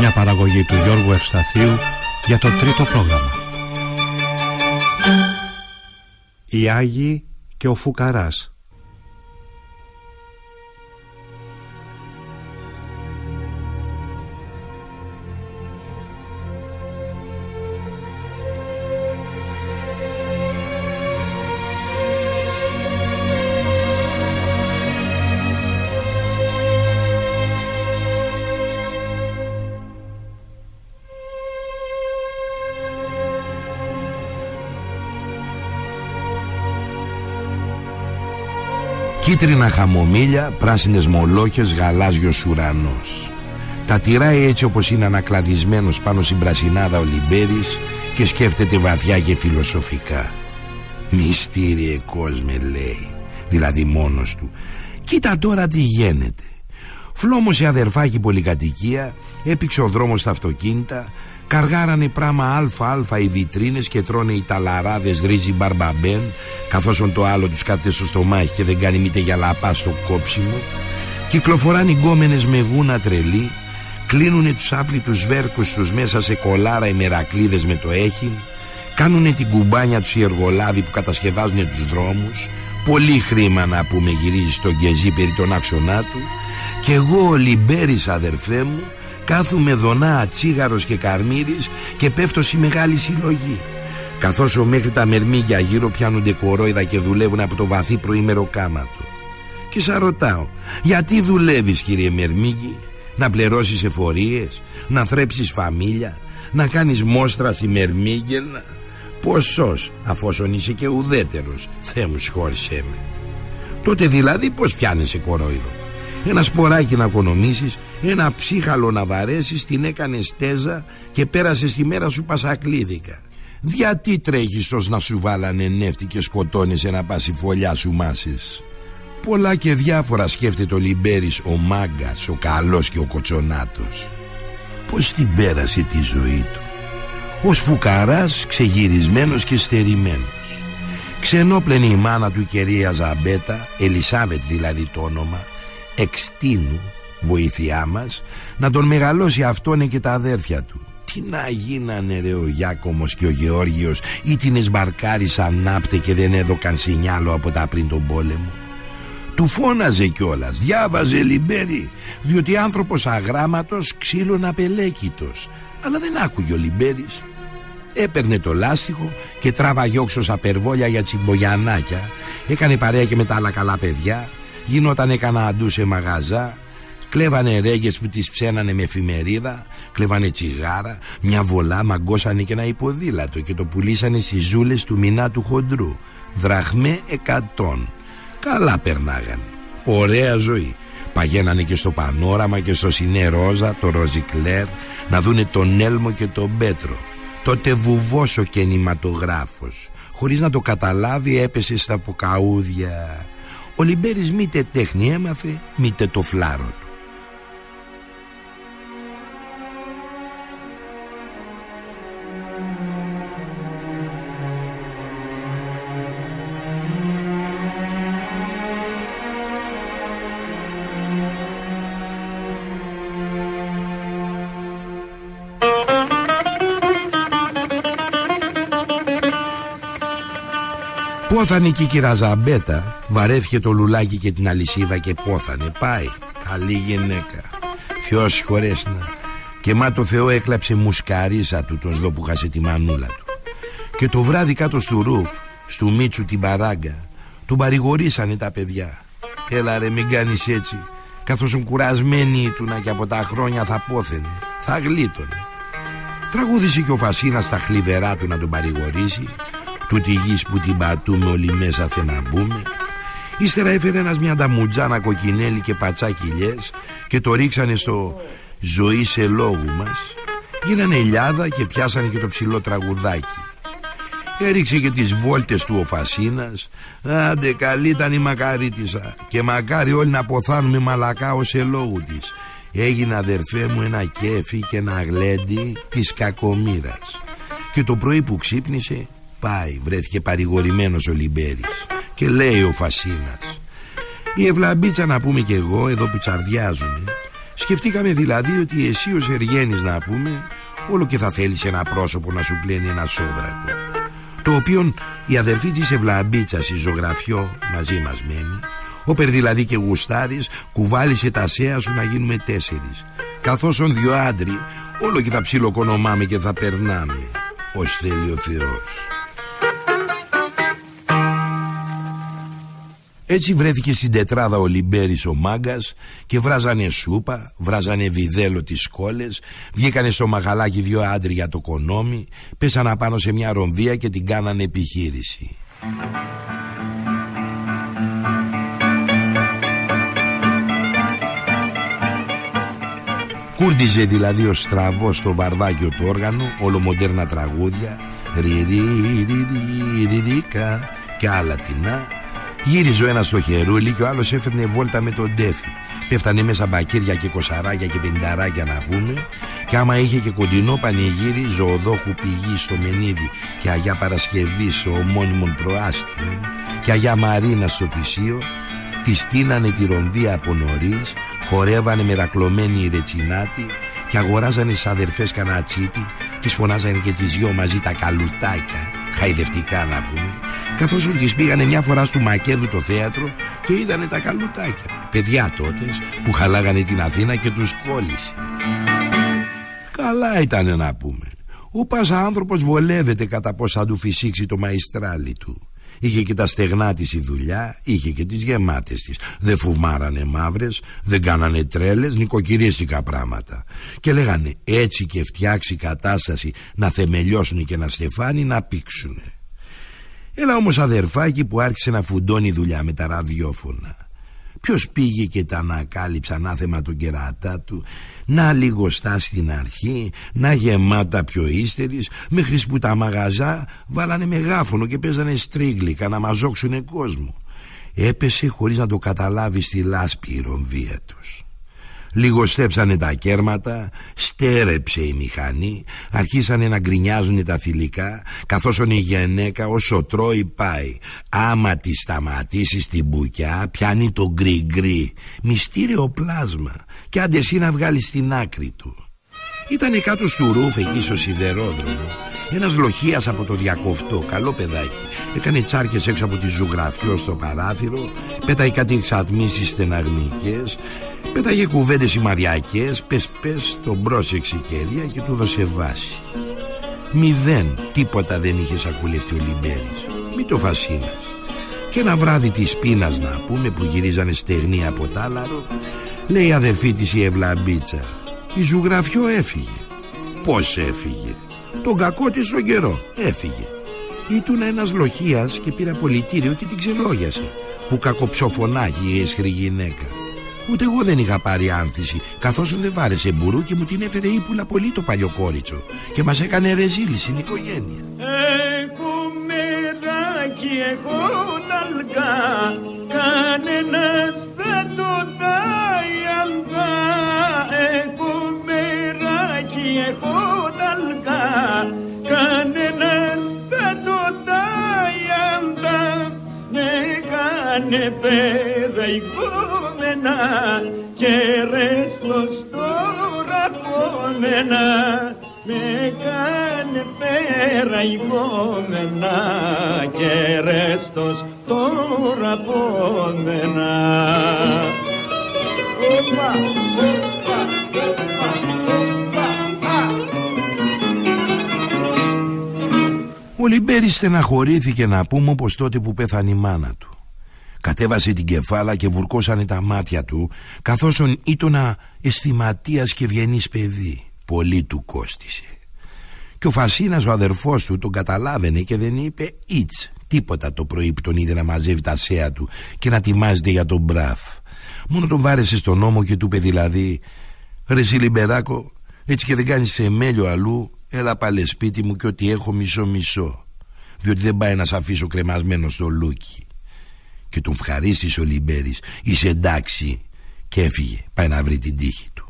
Μια παραγωγή του Γιώργου Ευσταθίου για το τρίτο πρόγραμμα. Οι Άγιοι και ο Φουκαράς Κίτρινα χαμομήλια, πράσινες μολόχες, γαλάζιος ουρανός. Τα τυράει έτσι όπως είναι ανακλαδισμένος πάνω στην πρασινάδα ο Λιμπέρης Και σκέφτεται βαθιά και φιλοσοφικά. Μυστήριε κόσμε λέει Δηλαδή μόνος του. Κοίτα τώρα τι γίνεται Φλόμωσε αδερφάκι πολυκατοικία Έπηξε ο δρόμος στα αυτοκίνητα Καργάρανε πράμα αλφα-αλφα οι βιτρίνες και τρώνε οι ταλαράδες ρύζι μπαρμπαμπέν καθώς το άλλο τους κάτε στο στομάχι και δεν κάνει μήτε για λαπά στο κόψιμο. Κυκλοφοράνε οι γκόμενες με γούνα τρελή κλείνουνε τους άπλητους βέρκους τους μέσα σε κολάρα οι μερακλίδες με το έχιν κάνουνε την κουμπάνια τους οι εργολάβοι που κατασκευάζουν τους δρόμους. Πολύ χρήμα να πούμε γυρίζει στον Γκεζί περί τον άξονά του. Και εγώ ο Λιμπέρης αδερφέ μου Κάθουμε δονά τσίγαρος και καρμύρης και πέφτω στη μεγάλη συλλογή. Καθώς ο μέχρι τα μερμήγκια γύρω πιάνονται κορόιδα και δουλεύουν από το βαθύ προήμερο κάματο Και σας ρωτάω, γιατί δουλεύεις κύριε Μερμήγκη Να πληρώσεις εφορίες, να θρέψεις φαμίλια Να κάνεις μόστρα στη Μερμήγκελα Ποσός, αφόσον είσαι και ουδέτερος Θεέ μου σχόρσέ με. Τότε δηλαδή πως πιάνεσαι κορόιδο; Ένα σποράκι να οικονομήσεις Ένα ψύχαλο να βαρέσεις Την έκανες στέζα Και πέρασες τη μέρα σου πασακλίδικα. Γιατί τρέχεις ως να σου βάλανε νεύτη Και σκοτώνεις ένα πάση φωλιά σου μάσες Πολλά και διάφορα σκέφτεται ο Λιμπέρης Ο Μάγκας, ο Καλός και ο Κοτσονάτος. Πως την πέρασε τη ζωή του; Ως φουκαράς ξεγυρισμένος και στερημένος. Ξενόπλαινε η μάνα του κυρία Ζαμπέτα Ελισάβετ δηλαδή το όνομα εξτίνου βοήθειά μας να τον μεγαλώσει αυτόν και τα αδέρφια του. Τι να γίνανε ρε ο Γιάκομος και ο Γεώργιος ή την εσμπαρκάρισαν νάπτε και δεν έδωκαν σινιάλο από τα πριν τον πόλεμο; Του φώναζε κιόλας, διάβαζε λιμπέρι διότι άνθρωπος αγράμματος ξύλων απελέκητος. Αλλά δεν άκουγε ο Λιμπέρης Έπαιρνε το λάστιχο και τράβαγε όξος απερβόλια για τσιμπογιανάκια. Έκανε παρέα και με τα άλλα καλά παιδιά Γινόταν έκανα αντού σε μαγαζά Κλέβανε ρέγγες που τις ψένανε με εφημερίδα Κλέβανε τσιγάρα Μια βολά μαγκώσανε και ένα υποδήλατο Και το πουλήσανε στις ζούλες του μηνά του χοντρού. Δραχμέ εκατόν. Καλά περνάγανε. Ωραία ζωή. Παγαίνανε και στο Πανόραμα και στο Σινέ Ρόζα Το Ροζικλέρ Να δούνε τον Έλμο και τον Πέτρο. Τότε βουβός ο κενηματογράφος Χωρίς να το καταλάβει έπεσε στα ποκαούδια ο Λιμπέρης μήτε τέχνη έμαθε, μήτε το φλάρο Πόθανε και η κυραζαμπέτα Βαρέθηκε το λουλάκι και την αλυσίδα και πόθανε. Πάει, καλή γυναίκα. Θεός χωρέσνα Και μα το Θεό έκλαψε μουσκαρίσα του Τον σδό που χάσε τη μανούλα του. Και το βράδυ κάτω στο ρούφ Στου Μίτσου την παράγκα Τον παρηγορήσανε τα παιδιά. Έλα ρε μην κάνεις έτσι. Καθώς κουρασμένοι του να και από τα χρόνια θα πόθαινε Θα γλίτωνε. Τραγούδησε και ο Φασίνας στα χλιβερά του να τον παρηγορήσει Τούτη γης που την πατούμε όλοι μέσα θε να μπούμε. Ύστερα έφερε ένας μια νταμουτζάνα κοκκινέλι και πατσάκιλιές Και το ρίξανε στο ζωή σε λόγου μας Γίνανε ελιάδα και πιάσανε και το ψηλό τραγουδάκι. Έριξε και τις βόλτες του ο Φασίνας. Άντε καλή ήταν η μακαρίτησα Και μακάρι όλοι να αποθάνουμε μαλακά ως ελόγου της Έγινε αδερφέ μου ένα κέφι και ένα γλέντι της κακομήρας Και το πρωί που ξύπνησε Πάει βρέθηκε παρηγορημένος ο Λιμπέρης Και λέει ο Φασίνας Η Ευλαμπίτσα να πούμε κι εγώ εδώ που τσαρδιάζουμε Σκεφτήκαμε δηλαδή ότι εσύ ως Εργένης να πούμε Όλο και θα θέλεις ένα πρόσωπο να σου πλένει ένα σόβρακο το οποίο η αδερφή της Ευλαμπίτσας η ζωγραφιό μαζί μας μένει Όπερ δηλαδή και γουστάρης κουβάλισε τα σέα σου να γίνουμε τέσσερις Καθώς ον δυο άντροι όλο και θα ψιλοκονομάμε και θα περνάμε Ως θέλει ο Θεός Έτσι βρέθηκε στην τετράδα ο Λιμπέρης ο Μάγκας και βράζανε σούπα, βράζανε βιδέλο τις σκόλες, βγήκανε στο μαγαλάκι δυο άντροι για το κονόμι, πέσανε πάνω σε μια ρομβία και την κάνανε επιχείρηση. Κούρτιζε δηλαδή ο στραβός στο βαρδάκιο του όργανο, ολομοντέρνα τραγούδια, ριριριριριρικα και άλλα τεινά Γύριζε ο ένας στο χερούλι και ο άλλος έφερνε βόλτα με τον τέφι. Πέφτανε μέσα μπακύρια και κοσαράκια και πενταράκια να πούμε. Και άμα είχε και κοντινό πανηγύρι, ζωοδόχου πηγή στο Μενίδι και Αγιά Παρασκευή στο ομώνυμον προάστιο και Αγιά Μαρίνα στο Θησίο, της στείνανε τη ρομβία από νωρίς, χορεύανε μερακλωμένοι οι ρετσινάτοι και αγοράζανε στι αδερφές κανατσίτη, τι φωνάζανε και τις δυο μαζί τα καλουτάκια, χαϊδευτικά να πούμε καθώς τις πήγανε μια φορά στο Μακέδου το θέατρο και είδανε τα καλουτάκια. Παιδιά τότες που χαλάγανε την Αθήνα και τους κόλλησε. Καλά ήταν να πούμε. Ο πας άνθρωπος βολεύεται κατά πως θα του φυσήξει το μαϊστράλι του Είχε και τα στεγνά της η δουλειά, είχε και τις γεμάτες της. Δεν φουμάρανε μαύρες, δεν κάνανε τρέλες, νοικοκυρίστικα πράγματα. Και λέγανε έτσι και φτιάξει κατάσταση να θεμελιώσουν και να στεφάνει να πήξουνε. Έλα όμως αδερφάκι που άρχισε να φουντώνει δουλειά με τα ραδιόφωνα. Ποιος πήγε και τα ανακάλυψε ανάθεμα τον κερατά του; Να λιγοστά στην αρχή Να γεμάτα πιο ύστερης Μέχρι που τα μαγαζά βάλανε μεγάφωνο Και παίζανε στρίγλικα να μαζόξουνε κόσμο. Έπεσε χωρίς να το καταλάβει στη λάσπη η ρομβία τους Λιγοστέψανε τα κέρματα, στέρεψε η μηχανή, αρχίσανε να γκρινιάζουν τα θηλυκά, καθώς η γυναίκα όσο τρώει πάει. Άμα τη σταματήσει στην μπουκιά, πιάνει το γκρι γκρι, μυστήριο πλάσμα, και άντε εσύ να βγάλεις την άκρη του. Ήτανε κάτω στο Ρουφ εκεί στο σιδερόδρομο. Ένας λοχίας από το Διακοφτό, καλό παιδάκι. Έκανε τσάρκες έξω από τη ζωγραφιό στο παράθυρο, πέταει κάτι εξατμίσεις στεναγμικές Πέταγε κουβέντες σημαδιακές Πες πες τον πρόσεξε η κερία και του δώσε βάση. Μηδέν τίποτα δεν είχες σακουλευτεί ο Λιμπέρης. Μη το φασίνας. Και ένα βράδυ της πείνας να πούμε Που γυρίζανε στεγνή από τάλαρο Λέει η αδερφή της η Ευλαμπίτσα Η ζουγραφιό έφυγε Πώς έφυγε Τον κακό της τον καιρό έφυγε Ήτουν ένας λοχίας και πήρα πολιτήριο και την ξελόγιασε Που κακοψοφωνάγει η έσχρη γυναίκα Ούτε εγώ δεν είχα πάρει άνθηση Καθώς δεν βάρεσε μπουρού και μου την έφερε ύπουλα πολύ το παλιοκόριτσο Και μας έκανε ρεζίλη στην οικογένεια. Έχω μεράκι, έχω ναλκά Κανένας δεν το τάει αγκά Έχω μεράκι, έχω ναλκά Κανένας δεν το τάει αγκά Με κάνε πέρα μένα και ρέστος τώρα από μένα με κάνε πέρα ηγόμενα και ρέστος τώρα από μένα. Οπα, οπα, Ο Λιμπέρης στεναχωρήθηκε να πούμε όπως τότε που πέθανε η μάνα του. Κατέβασε την κεφάλα και βουρκώσανε τα μάτια του καθώς ήταν αισθηματίας και ευγενής παιδί. Πολύ του κόστισε. Και ο Φασίνας ο αδερφός του τον καταλάβαινε και δεν είπε «Ιτς, Τίποτα το πρωί που τον είδε να μαζεύει τα σέα του και να ετοιμάζεται για τον μπραφ. Μόνο τον βάρεσε στον νόμο και του είπε δηλαδή «Ρε Λιμπεράκο, έτσι και δεν κάνεις θεμέλιο αλλού, έλα πάλι σπίτι μου και ότι έχω μισό μισό» διότι δεν πάει να σε αφήσω κρεμασμένο στο λούκι. Και τον ευχαρίστησε ο Λιμπέρης, είσαι εντάξει και έφυγε, πάει να βρει την τύχη του.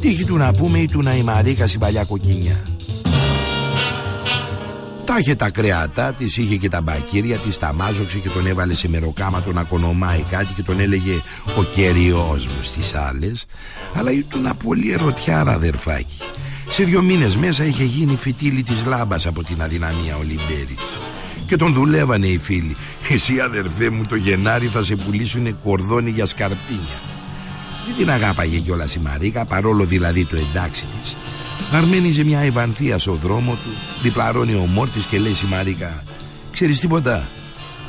Τύχη του να πούμε ή του να η Μαρίκα στην παλιά κοκκίνια. Τα είχε τα κρέατα τη, είχε και τα μπακύρια τη, τα μάζοξε και τον έβαλε σε μεροκάματο να κονομάει κάτι και τον έλεγε ο κεριός μου στις άλλες. Αλλά ήταν ένα πολύ ερωτιάρα αδερφάκι. Σε δύο μήνες μέσα είχε γίνει φυτίλη της λάμπας από την αδυναμία ο Λιμπέρης. Και τον δουλεύανε οι φίλοι. Εσύ αδερφέ μου το Γενάρη θα σε πουλήσουν κορδόνι για σκαρπίνια. Δεν την αγάπαγε κιόλας η Μαρίκα παρόλο δηλαδή το εντάξει τη. Αρμένιζε μια ευανθία στο δρόμο του Διπλαρώνει ο Μόρτης και λέει στη Μαρίκα Ξέρεις τίποτα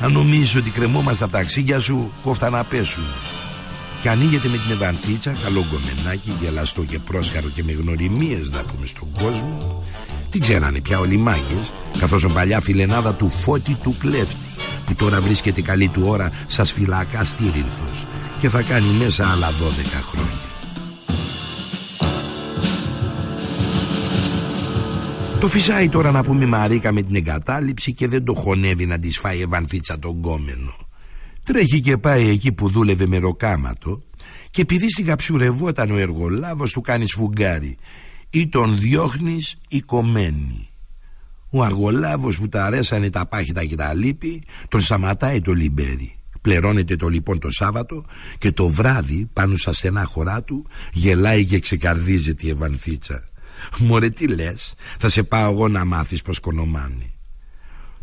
Αν νομίζεις ότι κρεμόμαστε από τα αξίγια σου Κόφτα να πέσουν Και ανοίγεται με την Ευανθίτσα Καλό γκομενάκι γελαστό και πρόσχαρο Και με γνωριμίες να πούμε στον κόσμο Τι ξέρανε πια όλοι οι μάγκες Καθώς ο παλιά φιλενάδα του Φώτη του κλέφτη Που τώρα βρίσκεται καλή του ώρα Σας φυλακά στήρινθος Και θα κάνει μέσα άλλα 12 χρόνια Το φυσάει τώρα να πούμε Μαρίκα με την εγκατάλειψη και δεν το χωνεύει να της φάει ευανθίτσα τον κόμενο. Τρέχει και πάει εκεί που δούλευε με ροκάματο και επειδή στην καψουρευόταν ο εργολάβος του κάνει σφουγγάρι ή τον διώχνεις ή κομμένη. Ο αργολάβος που τα αρέσανε τα πάχητα και τα λύπη τον σταματάει το λιμπέρι. Πληρώνεται το λοιπόν το Σάββατο και το βράδυ πάνω στα στενά χωρά του γελάει και ξεκαρδίζεται η Ευανθίτσα. Μωρέ τι λες; Θα σε πάω εγώ να μάθεις πως κονομάνει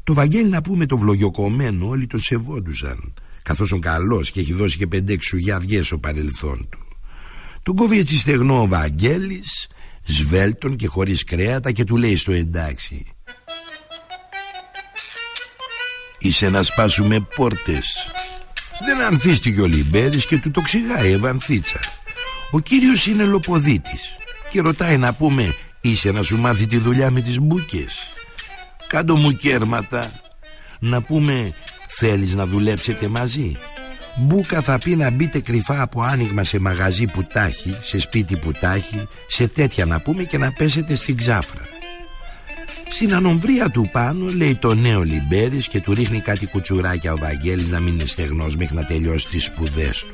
Το Βαγγέλη να πούμε το βλογιοκομμένο Όλοι το σεβόντουσαν Καθώς ο καλός και έχει δώσει και πέντε αυγές στο παρελθόν του. Τον κόβει έτσι στεγνό ο Βαγγέλης Σβέλτον και χωρίς κρέατα Και του λέει στο εντάξει Είσαι να σπάσουμε πόρτες. Δεν ανθίστηκε ο Λιμπέρης Και του το ξηγάει Ευανθίτσα. Ο κύριος είναι λοποδίτης και ρωτάει να πούμε είσαι να σου μάθει τη δουλειά με τις μπούκες; Κάντο μου κέρματα να πούμε θέλεις να δουλέψετε μαζί; Μπούκα θα πει να μπείτε κρυφά από άνοιγμα σε μαγαζί που τάχει, σε σπίτι που τάχει, σε τέτοια να πούμε και να πέσετε στην ξάφρα. Στην ανομβρία του πάνω λέει το νέο Λιμπέρης και του ρίχνει κάτι κουτσουράκια ο Βαγγέλης να μην είναι στεγνός μέχρι να τελειώσει τις σπουδές του.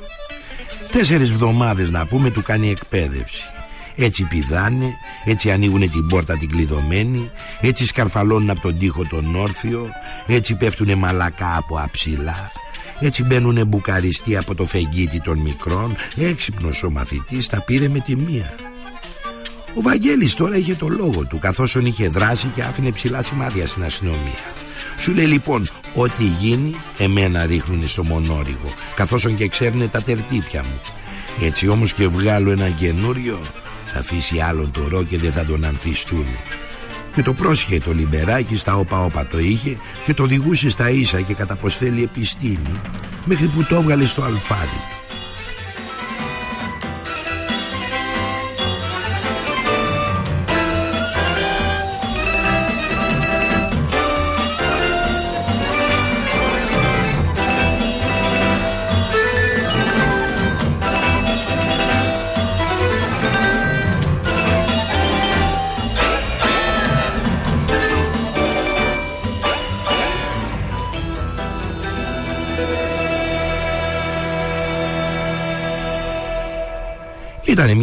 Τέσσερις βδομάδες να πούμε του κάνει εκπαίδευση. Έτσι πηδάνε, έτσι ανοίγουν την πόρτα την κλειδωμένη, έτσι σκαρφαλώνουν από τον τοίχο τον όρθιο, έτσι πέφτουνε μαλακά από αψηλά, έτσι μπαίνουνε μπουκαριστοί από το φεγγίτι των μικρών, έξυπνος ο μαθητής τα πήρε με τη μία. Ο Βαγγέλης τώρα είχε το λόγο του καθώς είχε δράσει και άφηνε ψηλά σημάδια στην αστυνομία. Σου λέει λοιπόν ό,τι γίνει εμένα ρίχνουνε στο μονόριγο καθώς και ξέρουνε τα τερτύπια μου. Έτσι όμως και βγάλω ένα καινούριο θα αφήσει άλλον το ρο και δεν θα τον ανθιστούν. Και το πρόσχε το λιμπεράκι στα όπα όπα το είχε και το οδηγούσε στα ίσα και κατά πως θέλει επιστήμη μέχρι που το έβγαλε στο αλφάδι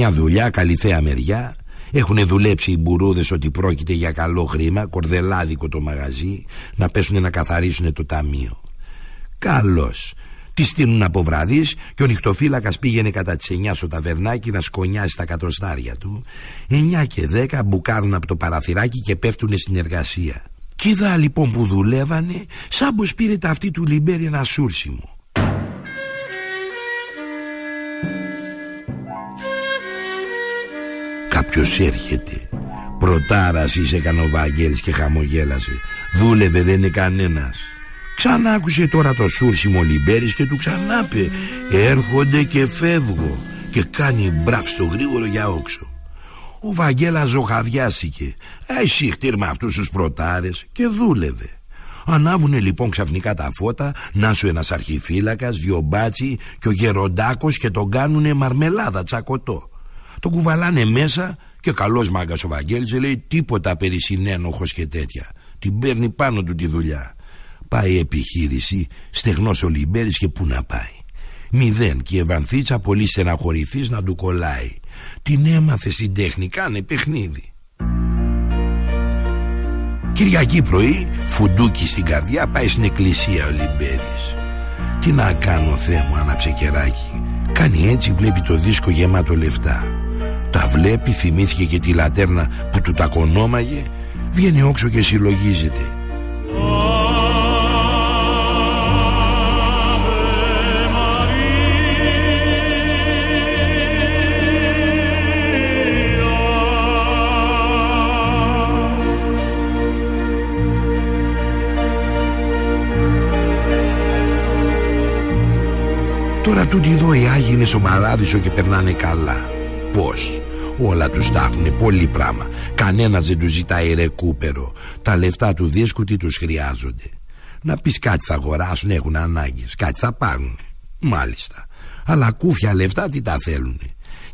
μια δουλειά καλή θέα μεριά. Έχουν δουλέψει οι μπουρούδες ότι πρόκειται για καλό χρήμα Κορδελάδικο το μαγαζί Να πέσουν να καθαρίσουν το ταμείο. Καλώς. Τη στείλουν από βραδείς Και ο νυχτοφύλακας πήγαινε κατά τις 9 στο ταβερνάκι Να σκονιάσει τα κατοστάρια του. 9 και 10 μπουκάρουν από το παραθυράκι Και πέφτουν στην εργασία. Κι είδα λοιπόν που δουλεύανε Σαν πως πήρε τα αυτή του Λιμπέρι ένα σούρσιμο Κάποιος έρχεται. Πρωτάρας είσαι έκανε ο Βαγγέλης και χαμογέλασε. Δούλευε δεν είναι κανένας. Ξανά άκουσε τώρα το σούρσιμο Λιμπέρης και του ξανάπε. Έρχονται και φεύγω Και κάνει μπραφ στο γρήγορο για όξο Ο Βαγγέλας ζωχαδιάστηκε. Εσύ χτύρμα αυτούς τους πρωτάρες και δούλευε. Ανάβουνε λοιπόν ξαφνικά τα φώτα Να σου ένας αρχιφύλακας, δυο μπάτσι Και ο γεροντάκος και τον κάνουνε μαρμελάδα τσακωτό Τον κουβαλάνε μέσα και καλός μάγκας ο Βαγγέλης λέει τίποτα περί συνένοχος και τέτοια Την παίρνει πάνω του τη δουλειά Πάει επιχείρηση, στεγνός ο Λιμπέρης και πού να πάει Μηδέν και η Ευανθίτσα πολύ στεναχωρηθής να του κολλάει Την έμαθε στην τέχνη, κάνε παιχνίδι Κυριακή πρωί, φουντούκι στην καρδιά, πάει στην εκκλησία ο Λιμπέρης. Τι να κάνω Θεέ μου, άναψε κεράκι. Κάνει έτσι, βλέπει το δίσκο γεμάτο λεφτά. Τα βλέπει, θυμήθηκε και τη λατέρνα που του τα κονόμαγε, βγαίνει όξο και συλλογίζεται. Τώρα τούτοι εδώ οι Άγιοι είναι στον παράδεισο και περνάνε καλά Πώς; Όλα τους τα πολύ πράγμα Κανένας δεν τους ζητάει ρεκούπερο Τα λεφτά του δίσκου τι τους χρειάζονται. Να πεις κάτι θα αγοράσουν έχουν ανάγκες. Κάτι θα πάρουν. Μάλιστα. Αλλά κούφια λεφτά τι τα θέλουν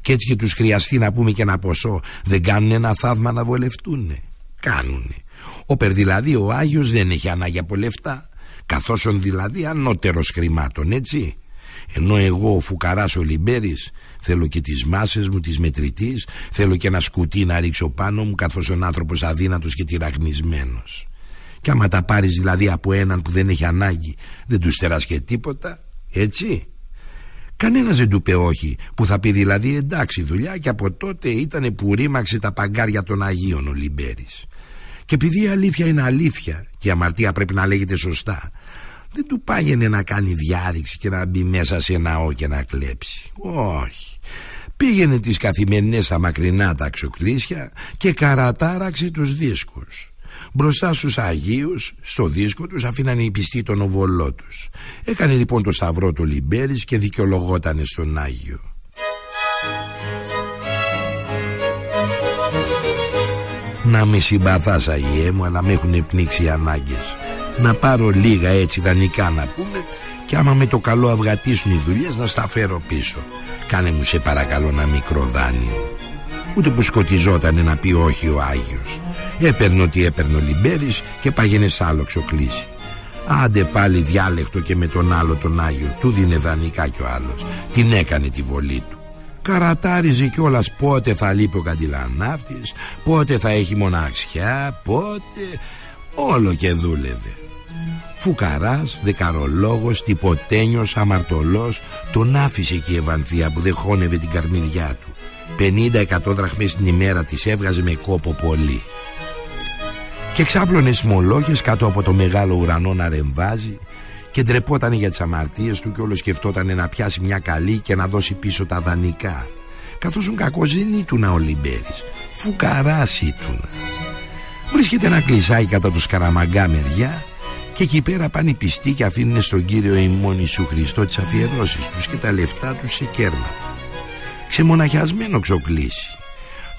Και έτσι και τους χρειαστεί να πούμε και ένα ποσό. Δεν κάνουν ένα θαύμα να βολευτούν Κάνουνε. Όπερ δηλαδή ο Άγιος δεν έχει ανάγκη από λεφτά. Καθώς δηλαδή ανώτερος χρημάτων έτσι. Ενώ εγώ ο φουκαράς ο Λιμπέρης Θέλω και τις μάσες μου τις μετρητής. Θέλω και ένα σκουτί να ρίξω πάνω μου Καθώς ο άνθρωπος αδύνατος και τυραγνισμένος. Και άμα τα πάρεις δηλαδή από έναν που δεν έχει ανάγκη Δεν τους στεράς και τίποτα Έτσι. Κανένας δεν του είπε όχι Που θα πει δηλαδή εντάξει δουλειά Και από τότε ήταν που ρήμαξε τα παγκάρια των Αγίων ο Λιμπέρης Και επειδή η αλήθεια είναι αλήθεια Και η αμαρτία πρέπει να λέγεται σωστά δεν του πάγαινε να κάνει διάρρηξη και να μπει μέσα σε ναό και να κλέψει. Όχι. Πήγαινε τις καθημερινές στα μακρινά τα αξοκλήσια και καρατάραξε τους δίσκους. Μπροστά στους Αγίους, στο δίσκο τους αφήνανε οι πιστοί τον οβολό τους. Έκανε λοιπόν το σταυρό του Λιμπέρης και δικαιολογότανε στον Άγιο. Να με συμπαθάς Αγιέ μου αλλά με έχουν πνίξει οι ανάγκες να πάρω λίγα έτσι δανεικά να πούμε και άμα με το καλό αυγατήσουν οι δουλειές να στα φέρω πίσω. Κάνε μου σε παρακαλώ ένα μικρό δάνειο. Ούτε που σκοτιζόταν να πει όχι ο Άγιος. Έπαιρνε ότι έπαιρνε ο Λιμπέρης και πάγαινε σ' άλλο ξοκλήσι. Άντε πάλι διάλεκτο και με τον άλλο τον Άγιο. Του δίνε δανεικά κι ο άλλος. Την έκανε τη βολή του. Καρατάριζε κιόλας πότε θα λείπει ο καντιλανάφτης Πότε θα έχει μοναξιά Πότε Όλο και δούλευε. Φουκαράς, δεκαρολόγος, τυποτένιος, αμαρτωλός Τον άφησε και η Ευανθία που δεν χώνευε την καρμυριά του. 50-100 δραχμές την ημέρα της έβγαζε με κόπο πολύ. Και ξάπλωνε σμολόγες κάτω από το μεγάλο ουρανό να ρεμβάζει Και ντρεπόταν για τις αμαρτίες του και όλος σκεφτόταν να πιάσει μια καλή και να δώσει πίσω τα δανεικά. Καθώς ο κακός δεν ήτουν ο Λιμπέρης. Φουκαράς ήτουν Βρίσκεται ένα κλεισάκι κατά το Σκαραμαγκά μεριά και εκεί πέρα πάνε οι πιστοί και αφήνουν στον Κύριο ημών Ιησού Χριστό τις αφιερώσεις τους και τα λεφτά τους σε κέρματα. Ξεμοναχιασμένο ξοκλήσει.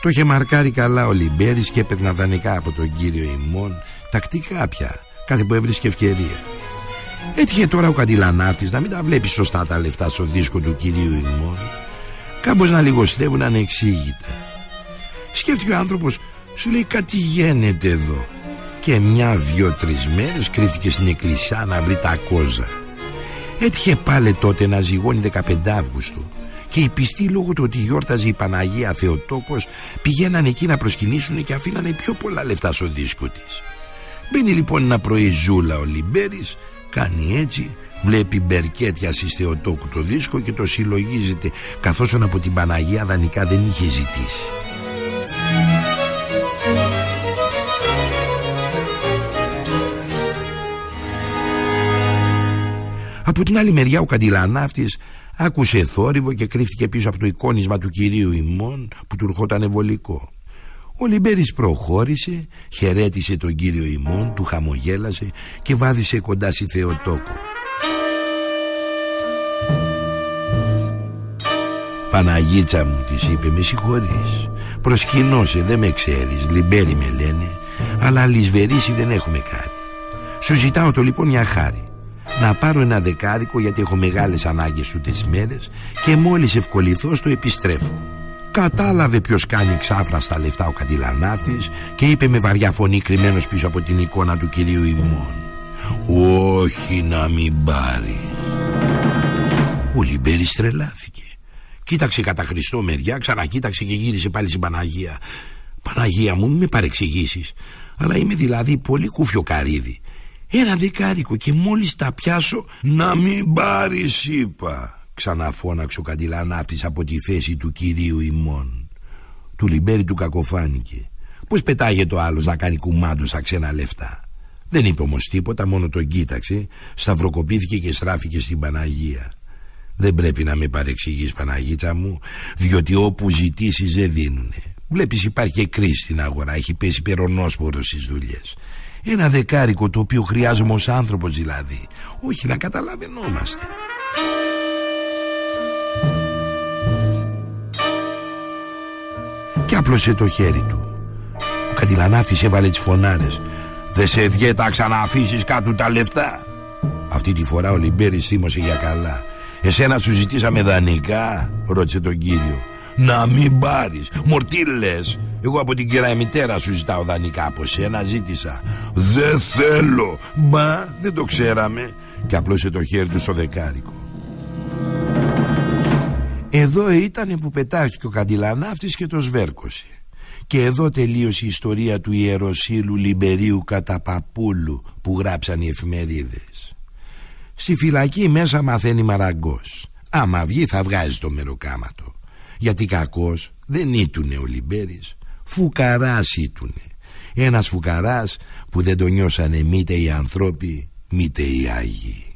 Το είχε μαρκάρει καλά ο Λιμπέρης και έπαιρνα δανεικά από τον Κύριο ημών τακτικά πια, κάθε που έβρισκε ευκαιρία. Έτυχε τώρα ο καντιλανάφτης να μην τα βλέπει σωστά τα λεφτά στο δίσκο του Κυρίου ημών. Κάμπος να λιγοστεύουν ανεξήγητα. Σκέφτηκε ο άνθρωπος, σου λέει κάτι γίνεται εδώ και μια-δυο-τρεις μέρες κρύφτηκε στην εκκλησιά να βρει τα κόζα. Έτυχε πάλι τότε να ζυγώνει 15 Αύγουστου και οι πιστοί λόγω του ότι γιόρταζε η Παναγία Θεοτόκος πηγαίναν εκεί να προσκυνήσουν και αφήνανε πιο πολλά λεφτά στο δίσκο της. Μπαίνει λοιπόν ένα πρωί ζούλα ο Λιμπέρης, κάνει έτσι, βλέπει μπερκέτια στη Θεοτόκου το δίσκο και το συλλογίζεται καθώς από την Παναγία δανεικά δεν είχε ζητήσει. Από την άλλη μεριά ο καντιλανάφτης άκουσε θόρυβο και κρύφτηκε πίσω από το εικόνισμα του κυρίου ημών που του ερχόταν βολικό. Ο Λιμπέρης προχώρησε, χαιρέτησε τον κύριο Ιμών, του χαμογέλασε και βάδισε κοντά στη Θεοτόκο. Παναγίτσα μου της είπε με συγχωρείς Προσκυνώσε δεν με ξέρεις Λιμπέρι με λένε Αλλά λησβερίσει δεν έχουμε κάνει Σου ζητάω το λοιπόν μια χάρη Να πάρω ένα δεκάρικο γιατί έχω μεγάλες ανάγκες ούτε τις μέρες Και μόλις ευκολυθώ στο επιστρέφω Κατάλαβε ποιος κάνει ξάφρα στα λεφτά ο καντιλανάφτης Και είπε με βαριά φωνή κρυμμένος πίσω από την εικόνα του κυρίου Ιμών Όχι να μην πάρει Ο Λιμπέρης τρελάθηκε Κοίταξε κατά Χριστό μεριά, ξανακοίταξε και γύρισε πάλι στην Παναγία. Παναγία μου, μην με παρεξηγήσεις. Αλλά είμαι δηλαδή πολύ κούφιο καρύδι. Ένα δεκάρικο και μόλις τα πιάσω να μην πάρει, είπα. Ξαναφώναξε ο καντιλανάφτης από τη θέση του κυρίου ημών. Του λιμπέρι του κακοφάνηκε. Πώς πετάγεται ο άλλος να κάνει κουμάντο στα ξένα λεφτά. Δεν είπε όμως τίποτα, μόνο τον κοίταξε, σταυροκοπήθηκε και στράφηκε στην Παναγία. Δεν πρέπει να με παρεξηγείς Παναγίτσα μου Διότι όπου ζητήσεις δεν δίνουνε Βλέπεις υπάρχει και κρίση στην αγορά Έχει πέσει περονόσπορο στις δουλειές Ένα δεκάρικο το οποίο χρειάζομαι ως άνθρωπος δηλαδή. Όχι να καταλαβαίνόμαστε Και άπλωσε το χέρι του. Ο καντιλανάφτης έβαλε τις φωνάρες. Δεν σε διέταξα να αφήσεις κάτω τα λεφτά Αυτή τη φορά ο Λιμπέρης θύμωσε για καλά. Εσένα σου ζητήσαμε δανεικά Ρώτησε τον κύριο Να μην πάρεις. Μορτίλες Εγώ από την κυρία μητέρα σου ζητάω δανεικά Από σένα ζήτησα. Δεν θέλω. Μα δεν το ξέραμε. Και απλώσε το χέρι του στο δεκάρικο. Εδώ ήταν που πετάχτηκε ο καντιλανάφτης και το σβέρκωσε. Και εδώ τελείωσε η ιστορία του Ιεροσύλου Λιμπερίου κατά Παπούλου που γράψαν οι εφημερίδες. Στη φυλακή μέσα μαθαίνει μαραγκός. Άμα βγει θα βγάζει το μεροκάματο Γιατί κακός. Δεν ήτουνε ο Λιμπέρης. Φουκαράς ήτουνε. Ένας φουκαράς που δεν τον νιώσανε μήτε οι ανθρώποι μήτε οι Άγιοι